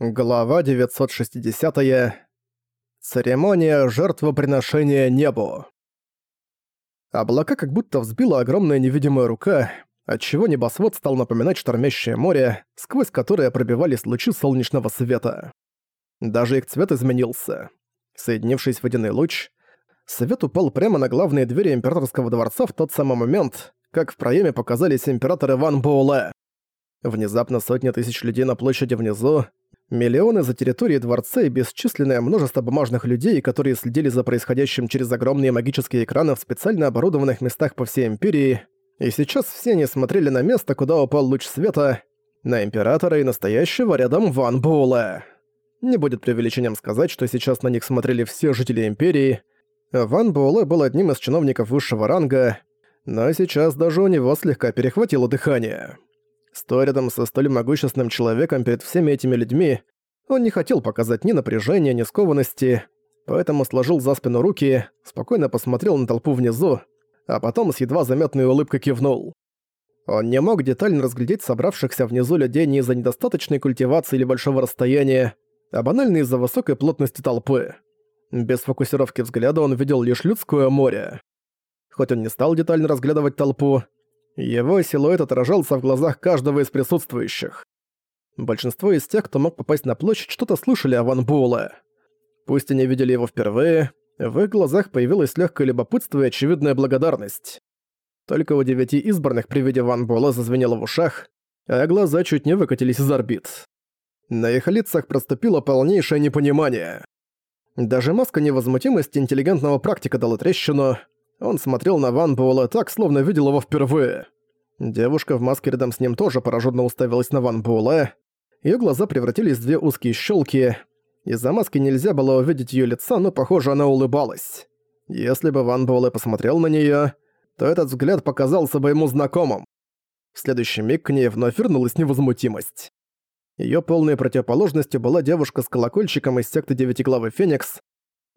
Глава 960. -я. Церемония жертвоприношения небу. Облака как будто взбила огромная невидимая рука, отчего небосвод стал напоминать штормящее море, сквозь которое пробивались лучи солнечного света. Даже их цвет изменился. Соединившись в водяной луч, свет упал прямо на главные двери императорского дворца в тот самый момент, как в проеме показались императоры Ван Боуле. Внезапно сотни тысяч людей на площади внизу, Миллионы за территорией дворца и бесчисленное множество бумажных людей, которые следили за происходящим через огромные магические экраны в специально оборудованных местах по всей Империи, и сейчас все они смотрели на место, куда упал луч света, на Императора и настоящего рядом Ван Буэлэ. Не будет преувеличением сказать, что сейчас на них смотрели все жители Империи. Ван Буэлэ был одним из чиновников высшего ранга, но сейчас даже у него слегка перехватило дыхание. Стоя рядом со столь могущественным человеком перед всеми этими людьми, он не хотел показать ни напряжения, ни скованности, поэтому сложил за спину руки, спокойно посмотрел на толпу внизу, а потом с едва заметной улыбкой кивнул. Он не мог детально разглядеть собравшихся внизу людей не из-за недостаточной культивации или большого расстояния, а банально из-за высокой плотности толпы. Без фокусировки взгляда он видел лишь людское море. Хоть он не стал детально разглядывать толпу, его силуэт отражался в глазах каждого из присутствующих. Большинство из тех, кто мог попасть на площадь, что-то слышали о Ван Буэлэ. Пусть они видели его впервые, в их глазах появилось легкое любопытство и очевидная благодарность. Только у девяти избранных при виде Ван Буэлэ зазвенело в ушах, а глаза чуть не выкатились из орбит. На их лицах проступило полнейшее непонимание. Даже маска невозмутимости интеллигентного практика дала трещину, он смотрел на Ван Буэлла так, словно видел его впервые. Девушка в маске рядом с ним тоже пораженно уставилась на Ван Буэлла. Её глаза превратились в две узкие щёлки. Из-за маски нельзя было увидеть её лица, но, похоже, она улыбалась. Если бы Ван Буэлэ посмотрел на неё, то этот взгляд показался бы ему знакомым. В следующий миг к ней вновь вернулась невозмутимость. Её полной противоположностью была девушка с колокольчиком из секты Девятиглавый Феникс.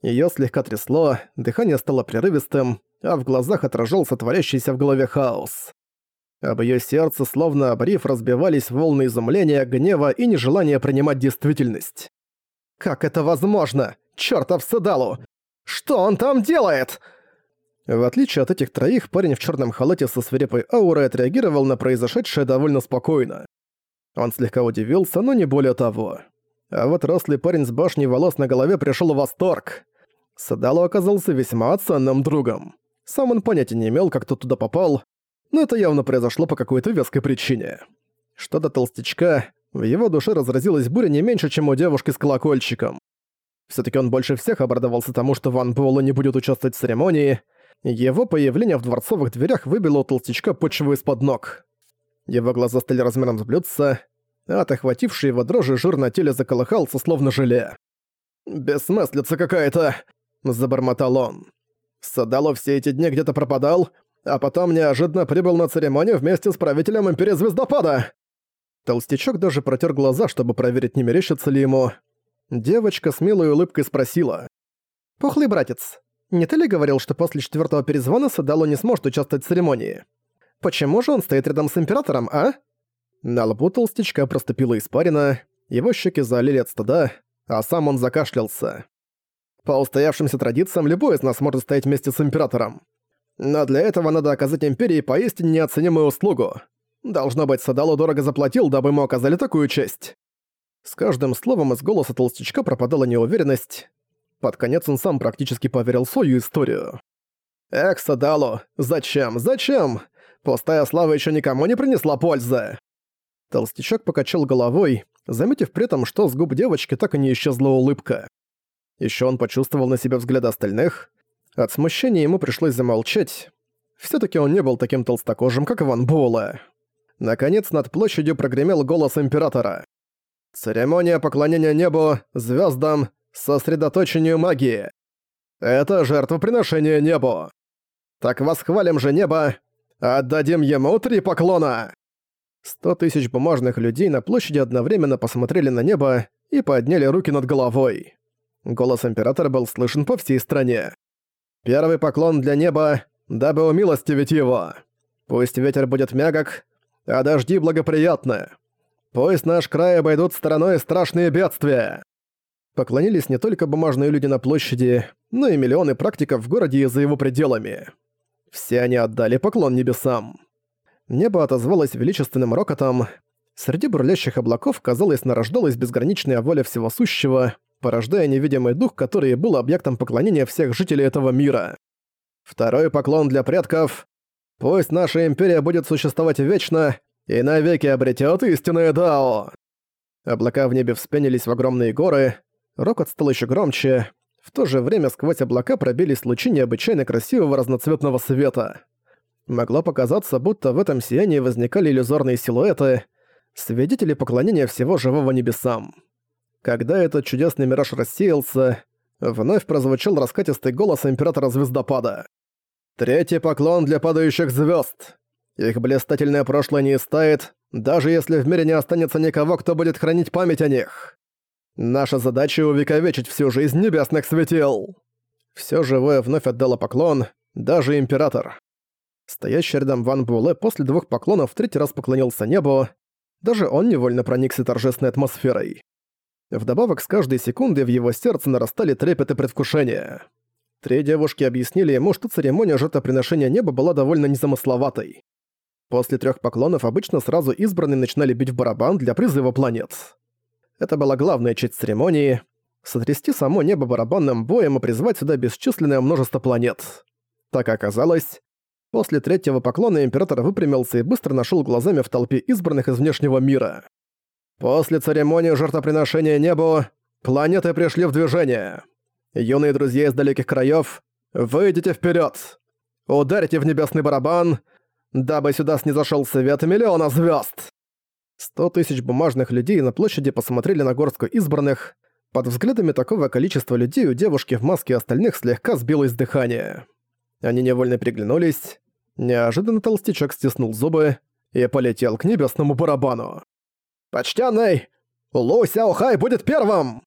Её слегка трясло, дыхание стало прерывистым, а в глазах отражался творящийся в голове хаос. Об её сердце, словно об риф, разбивались волны изумления, гнева и нежелания принимать действительность. «Как это возможно? Чёртов Седалу! Что он там делает?» В отличие от этих троих, парень в чёрном халате со свирепой аурой отреагировал на произошедшее довольно спокойно. Он слегка удивился, но не более того. А вот рослый парень с башней волос на голове пришёл в восторг. Садалу оказался весьма ценным другом. Сам он понятия не имел, как тот туда попал, но это явно произошло по какой-то веской причине. Что до толстячка, в его душе разразилась буря не меньше, чем у девушки с колокольчиком. все таки он больше всех обрадовался тому, что Ван Буэлло не будет участвовать в церемонии. Его появление в дворцовых дверях выбило у толстячка почву из-под ног. Его глаза стали размером с блюдца, а от охватившей его дрожи жир на теле заколыхался, словно желе. «Бессмыслица какая-то!» – забормотал он. Садало все эти дни где-то пропадал, а потом неожиданно прибыл на церемонию вместе с правителем Империи Звездопада. Толстячок даже протер глаза, чтобы проверить, не мерещится ли ему. Девочка с милой улыбкой спросила. «Пухлый братец, не ты ли говорил, что после четвертого перезвона Садало не сможет участвовать в церемонии? Почему же он стоит рядом с Императором, а?» На лбу толстячка проступила испарина, его щеки залили от стыда, а сам он закашлялся. По устоявшимся традициям, любой из нас может стоять вместе с Императором. Но для этого надо оказать Империи поистине неоценимую услугу. Должно быть, Садалу дорого заплатил, дабы ему оказали такую честь. С каждым словом из голоса толстячка пропадала неуверенность. Под конец он сам практически поверил свою историю. «Эх, Садалу, зачем, зачем? Пустая слава еще никому не принесла пользы!» Толстячок покачал головой, заметив при этом, что с губ девочки так и не исчезла улыбка. Еще он почувствовал на себя взгляд остальных. От смущения ему пришлось замолчать. все таки он не был таким толстокожим, как Иван Буэлэ. Наконец над площадью прогремел голос Императора. «Церемония поклонения небу, звездам, сосредоточению магии. Это жертвоприношение небу. Так восхвалим же небо, отдадим ему три поклона!» Сто тысяч бумажных людей на площади одновременно посмотрели на небо и подняли руки над головой. Голос Императора был слышен по всей стране. «Первый поклон для неба, дабы умилостивить его. Пусть ветер будет мягок, а дожди благоприятны. Пусть наш край обойдут стороной страшные бедствия!» Поклонились не только бумажные люди на площади, но и миллионы практиков в городе и за его пределами. Все они отдали поклон небесам. Небо отозвалось величественным рокотом. Среди бурлящих облаков, казалось, нарождалась безграничная воля всего сущего, порождая невидимый дух, который был объектом поклонения всех жителей этого мира. Второй поклон для предков. Пусть наша империя будет существовать вечно и навеки обретет истинное Дао. Облака в небе вспенились в огромные горы, рокот стал еще громче, в то же время сквозь облака пробились лучи необычайно красивого разноцветного света. Могло показаться, будто в этом сиянии возникали иллюзорные силуэты, свидетели поклонения всего живого небесам. Когда этот чудесный мираж рассеялся, вновь прозвучал раскатистый голос Императора Звездопада. «Третий поклон для падающих звезд. Их блистательное прошлое не истает, даже если в мире не останется никого, кто будет хранить память о них. Наша задача — увековечить всю жизнь небесных светил». Всё живое вновь отдало поклон, даже Император. Стоящий рядом Ван Буэлэ после двух поклонов в третий раз поклонился небу, даже он невольно проникся торжественной атмосферой. Вдобавок, с каждой секундой в его сердце нарастали трепет и предвкушение. Три девушки объяснили ему, что церемония жертвоприношения неба была довольно незамысловатой. После трех поклонов обычно сразу избранные начинали бить в барабан для призыва планет. Это была главная часть церемонии — сотрясти само небо барабанным боем и призвать сюда бесчисленное множество планет. Так оказалось, после третьего поклона император выпрямился и быстро нашел глазами в толпе избранных из внешнего мира. После церемонии жертвоприношения небу планеты пришли в движение. Юные друзья из далеких краев, выйдите вперед! Ударите в небесный барабан — дабы сюда снизошёл свет миллиона звёзд. Сто тысяч бумажных людей на площади посмотрели на горстку избранных. Под взглядами такого количества людей у девушки в маске остальных слегка сбилось дыхание. Они невольно приглянулись. Неожиданно толстячок стиснул зубы и полетел к небесному барабану. «Почтенный! Лу Сяохай будет первым!»